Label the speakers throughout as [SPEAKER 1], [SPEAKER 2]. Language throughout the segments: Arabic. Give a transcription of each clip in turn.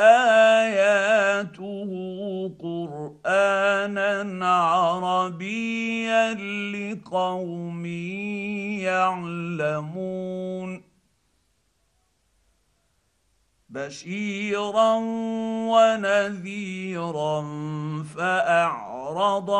[SPEAKER 1] آياته قرآنا عربيا لقوم يعلمون بشيرا ونذيرا فأعرض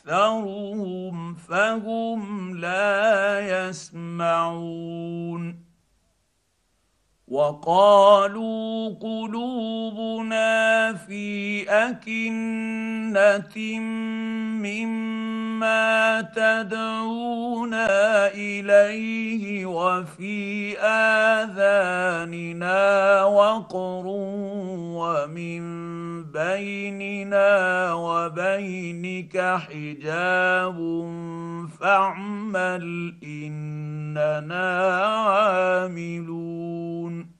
[SPEAKER 1] أكثرهم فهم لا يسمعون وقالوا قلوبنا في أكنة مما تدعونا إليه وفي آذاننا وقر ومن بيننا وبينك حجاب فاعمل إننا عاملون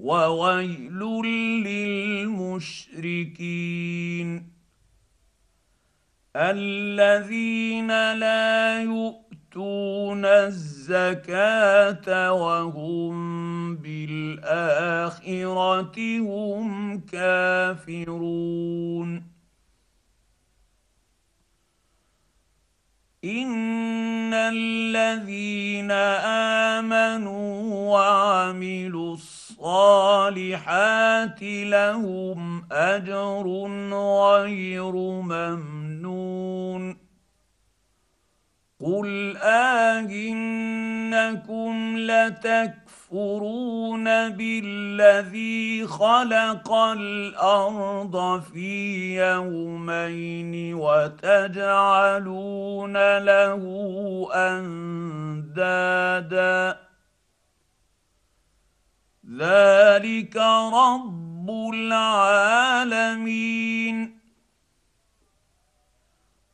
[SPEAKER 1] وويل للمشركين الذين لا يؤتون الزكاة وهم بالآخرة هم كافرون ان الذين امنوا وعملوا الصالحات لهم اجر غير ممنون قل آهنكم لتكفرون بالذي خلق الأرض في يومين وتجعلون له أندادا ذلك رب العالمين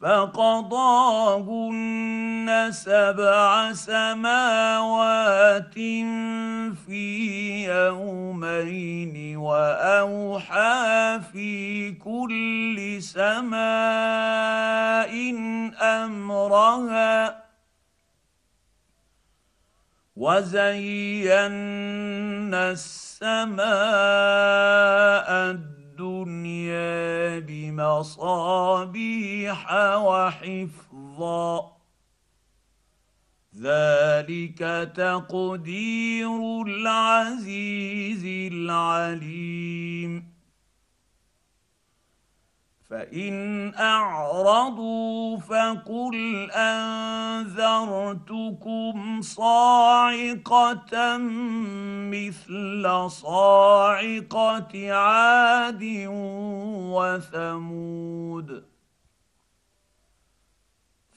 [SPEAKER 1] فقضاهن سبع سماوات في يومين وأوحى في كل سماء أمرها وزينا السماء الدنيا بمصابيح وحفظا. ذلك تقدير العزيز العليم. فإن أعرضوا فقل أنذرتكم صاعقة مثل صاعقة عاد وثمود.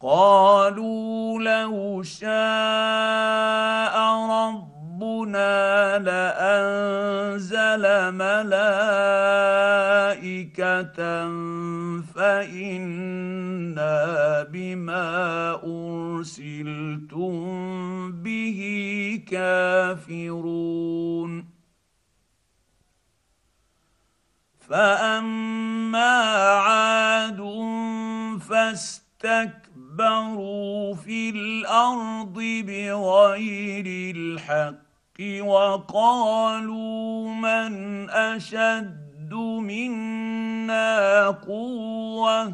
[SPEAKER 1] قالوا لو شاء ربنا لأنزل ملائكة فإنا بما أرسلتم به كافرون. فأما عاد فاستكبروا استكبروا في الأرض بغير الحق وقالوا من اشد منا قوه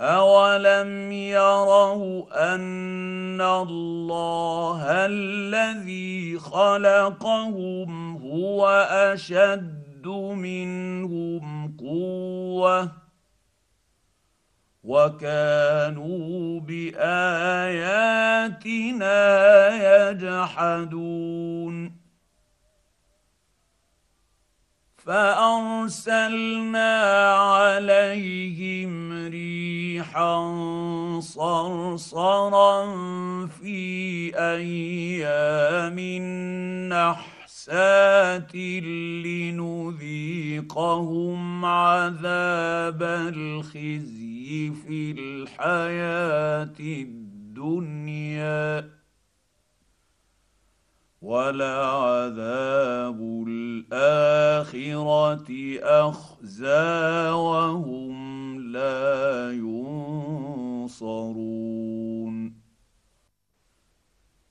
[SPEAKER 1] اولم يروا ان الله الذي خلقهم هو اشد منهم قوه وكانوا بآياتنا يجحدون. فأرسلنا عليهم ريحا صرصرا في أيام نحس سات لنذيقهم عذاب الخزي في الحياة الدنيا ولعذاب الاخره اخزى وهم لا ينصرون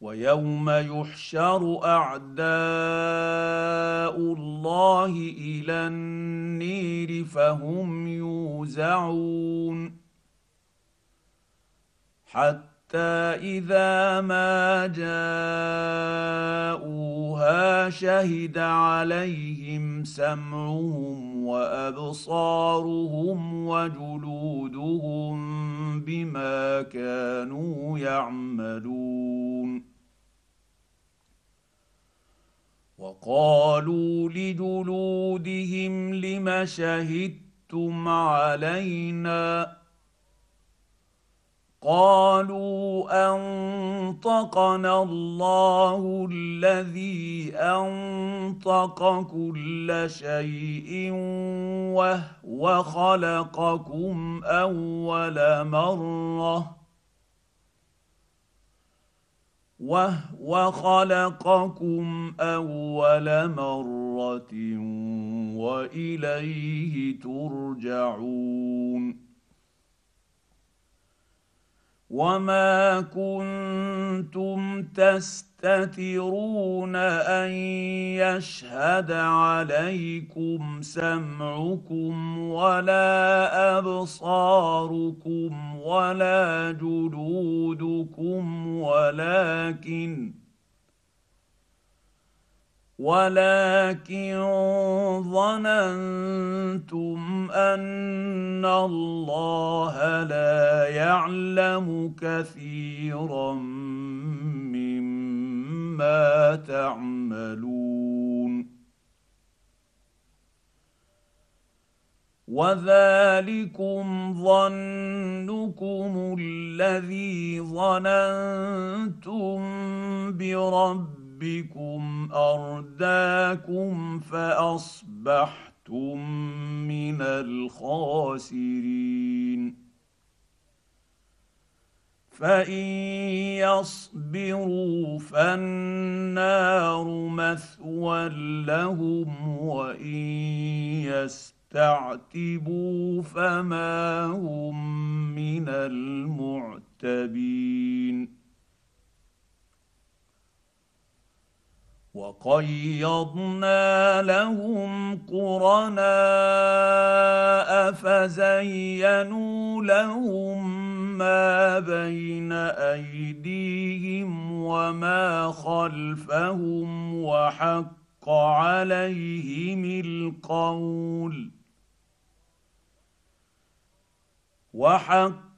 [SPEAKER 1] ويوم يحشر أعداء الله إلى النير فهم يوزعون حتى إذا ما جاءوها شهد عليهم سمعهم وأبصارهم وجلودهم بما كانوا يعملون. وقالوا لجلودهم لم شهدتم علينا؟ قالوا أنطقنا الله الذي أنطق كل شيء وهو خلقكم أول مرة وهو خلقكم أول مرة وإليه ترجعون وما كنتم تستترون ان يشهد عليكم سمعكم ولا ابصاركم ولا جلودكم ولكن ولكن ظننتم أن الله لا يعلم كثيرا مما تعملون. وذلكم ظنكم الذي ظننتم بربكم أرداكم فأصبحتم من الخاسرين. فإن يصبروا فالنار مثوى لهم وإن يستعتبوا فما هم من المعتبين. وقيضنا لهم قرناء فزينوا لهم ما بين أيديهم وما خلفهم وحق عليهم القول وحق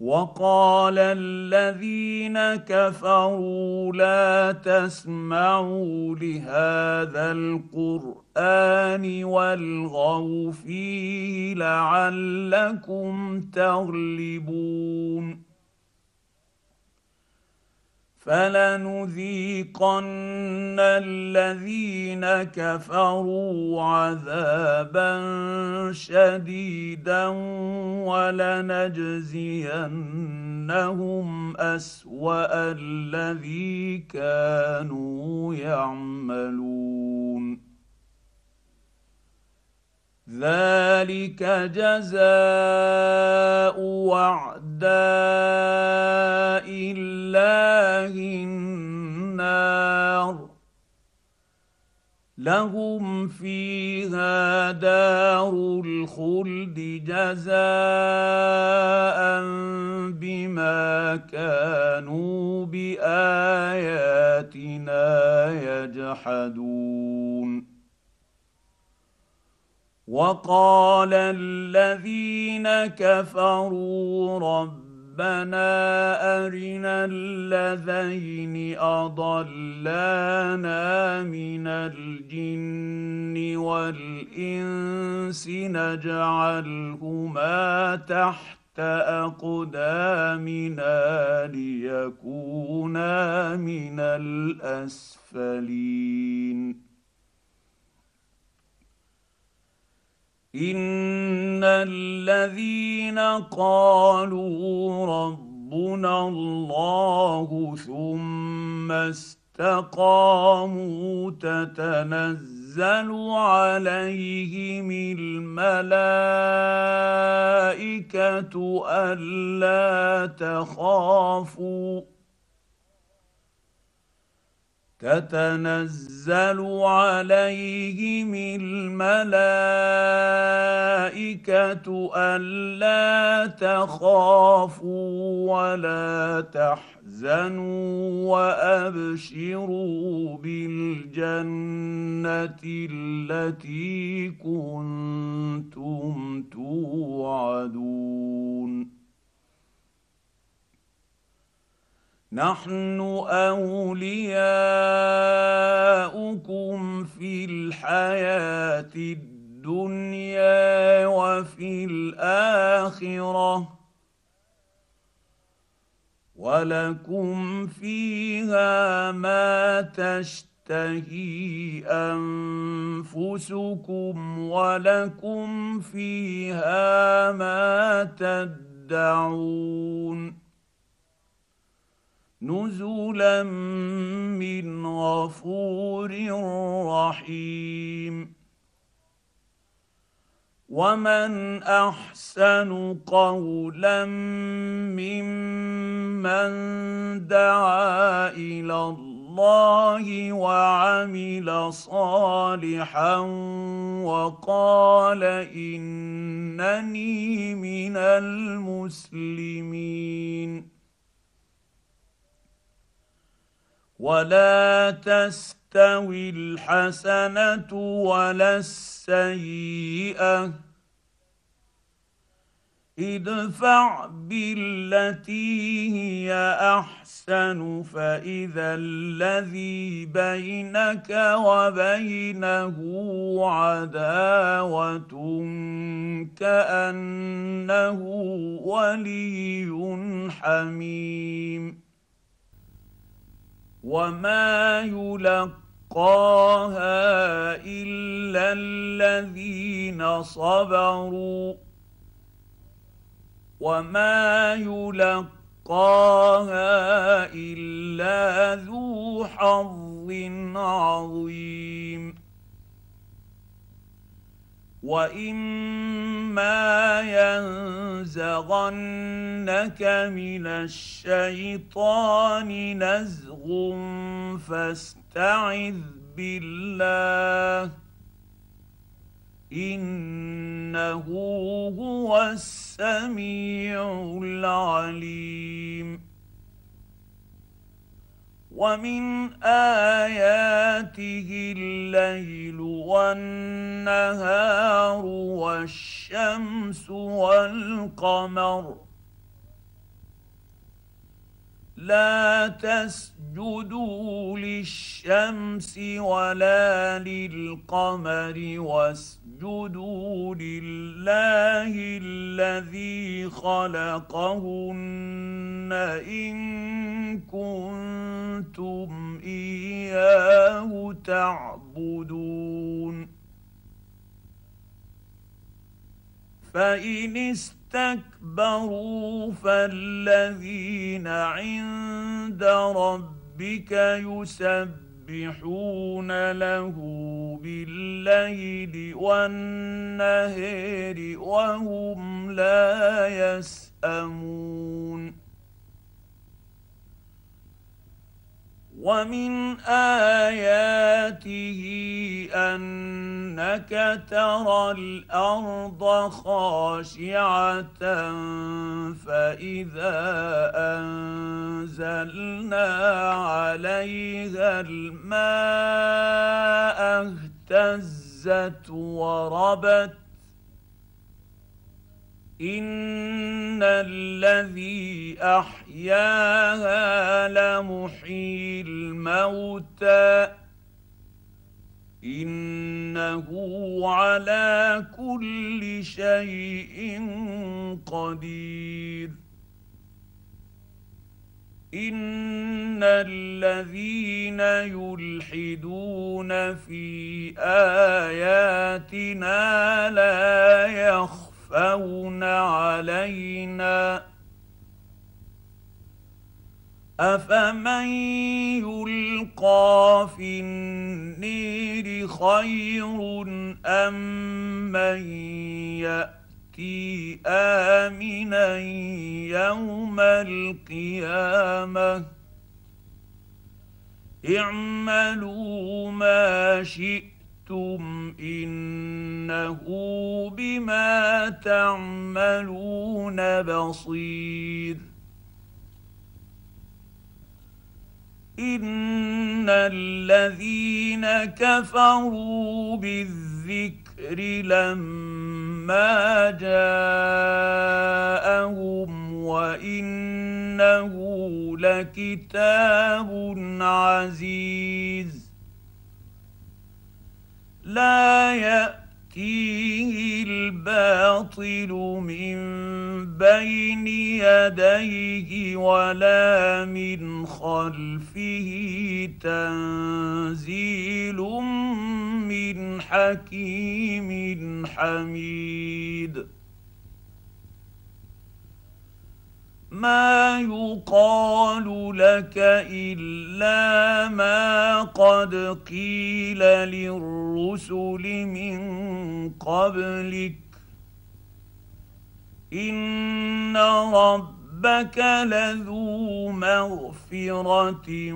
[SPEAKER 1] وقال الذين كفروا لا تسمعوا لهذا القرآن والغوا فيه لعلكم تغلبون فلنذيقن الذين كفروا عذابا شديدا ولنجزينهم أسوأ الذي كانوا يعملون. ذلك جزاء وعداء الله النار. لهم فيها دار الخلد جزاء بما كانوا بآياتنا يجحدون. وقال الذين كفروا ربنا أرنا الذين أضلانا من الجن والإنس نجعلهما تحت أقدامنا ليكونا من الأسفلين. ان الذين قالوا ربنا الله ثم استقاموا تتنزل عليهم الملائكه الا تخافوا تتنزل عليهم الملائكة ألا تخافوا ولا تحزنوا وأبشروا بالجنة التي كنتم توعدون نحن أولياؤكم في الحياة الدنيا وفي الآخرة. ولكم فيها ما تشتهي أنفسكم ولكم فيها ما تدعون. نزلا من غفور رحيم. ومن أحسن قولا ممن دعا إلى الله وعمل صالحا وقال إنني من المسلمين. ولا تستوي الحسنه ولا السيئه ادفع بالتي هي احسن فاذا الذي بينك وبينه عداوه كانه ولي حميم وما يلقاها الا الذين صبروا وما يلقاها الا ذو حظ عظيم واما ينزغنك من الشيطان نزغ فاستعذ بالله. إنه هو السميع العليم. ومن آياته الليل والنهار والشمس والقمر. لا تسجدوا للشمس ولا للقمر واسجدوا لله الذي خلقهن إن كنتم إياه تعبدون. فإن استكبروا فالذين عند ربك يسبحون له بالليل والنهر وهم لا يسأمون. ومن آياته أنك ترى الأرض خاشعة فإذا أنزلنا عليها الماء اهتزت وربت ان الذي احياها لمحيي الموتى انه على كل شيء قدير ان الذين يلحدون في اياتنا لا يخفون يخفون علينا. افمن يلقى في النير خير ام من ياتي امنا يوم القيامه اعملوا ما شئتم شئتم إنه بما تعملون بصير. إن الذين كفروا بالذكر لما جاءهم وإنه لكتاب عزيز. لا يأتيه الباطل من بين يديه ولا من خلفه. تنزيل من حكيم حميد. ما يقال لك إلا ما قد قيل للرسل من قبلك. إن رب ربك لذو مغفرة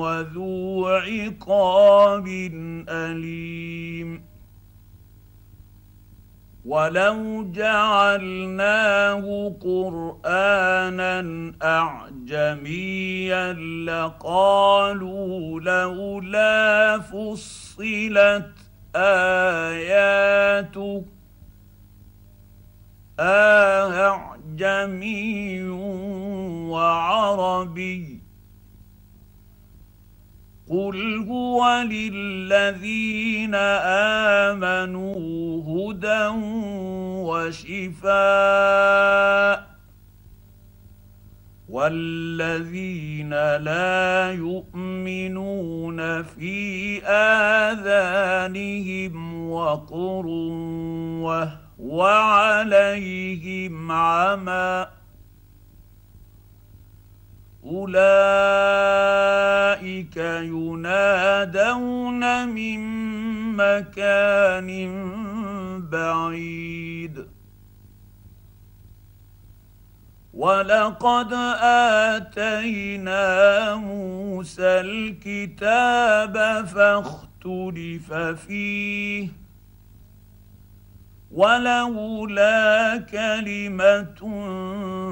[SPEAKER 1] وذو عقاب أليم. ولو جعلناه قرانا اعجميا لقالوا لولا فصلت اياته أعجمي وعربي قل هو للذين امنوا هدى وشفاء والذين لا يؤمنون في اذانهم وقر وهو عليهم عمى أولئك ينادون من مكان بعيد. ولقد آتينا موسى الكتاب فاختلف فيه. ولولا كلمة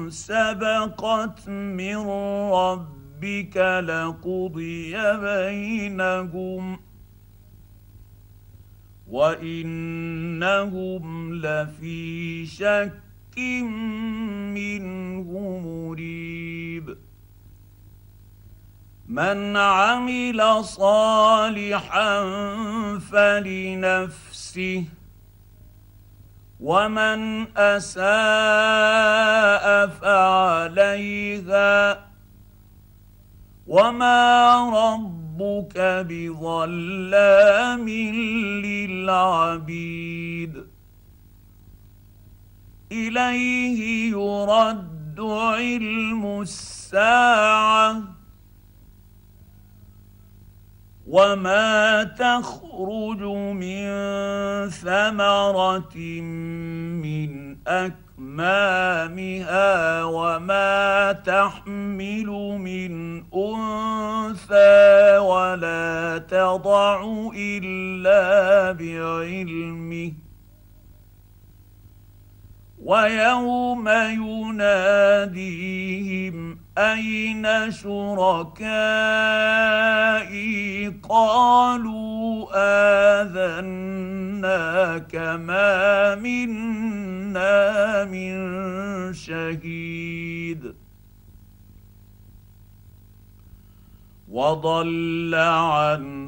[SPEAKER 1] سبقت من ربك لقضي بينهم وإنهم لفي شك منه مريب. من عمل صالحا فلنفسه ومن اساء فعليها وما ربك بظلام للعبيد اليه يرد علم الساعة وما تخرج من ثمره من اكمامها وما تحمل من انثى ولا تضع الا بعلمه ويوم يناديهم أين شركائي؟ قالوا آذناك ما منا من شهيد. وضل عنهم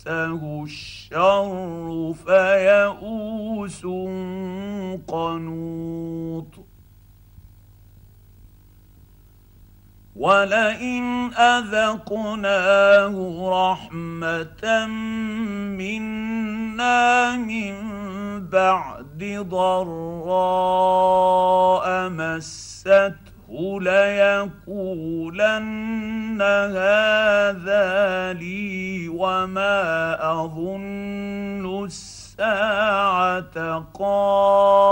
[SPEAKER 1] مسه الشر فيئوس قنوط ولئن اذقناه رحمه منا من بعد ضراء مسته ليقولن هذا لي وما أظن الساعة قائمة.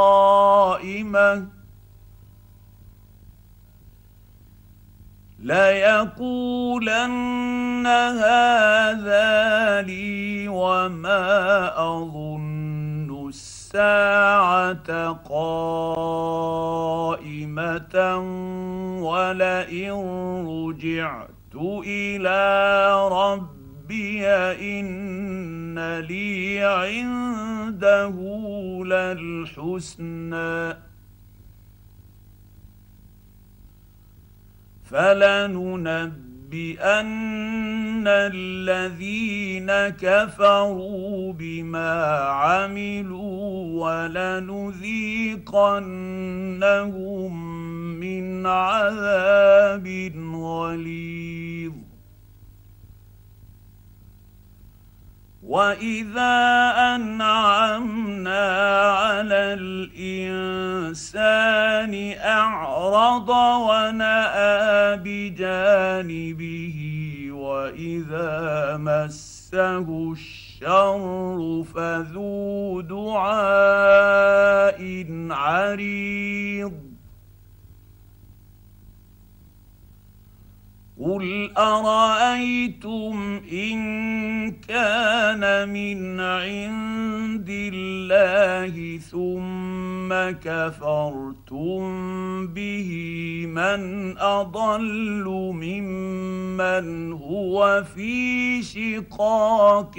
[SPEAKER 1] ليقولن هذا لي وما أظن الساعة قائمة ولئن رجعت إلى ربي إن لي عنده للحسنى فلننبئ بأن الذين كفروا بما عملوا ولنذيقنهم من عذاب غليظ. واذا انعمنا على الانسان اعرض وناى بجانبه واذا مسه الشر فذو دعاء عريض قل ارايتم ان كان من عند الله ثم كفرتم به من اضل ممن هو في شقاق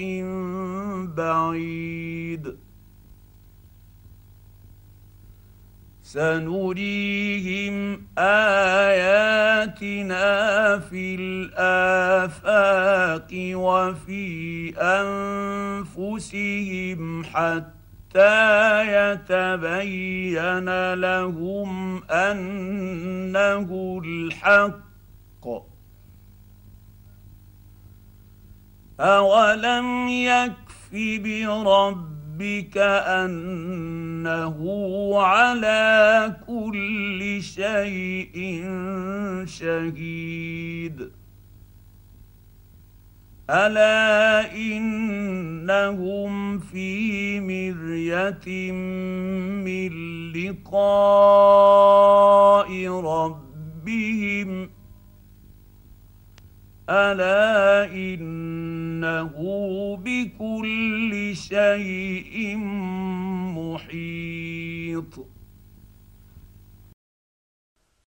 [SPEAKER 1] بعيد سنريهم آياتنا في الآفاق وفي أنفسهم حتى يتبين لهم أنه الحق. اولم يكف برب ربك أنه على كل شيء شهيد. ألا إنهم في مرية من لقاء ربهم ألا إنه بكل شيء محيط